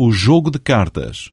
o jogo de cartas.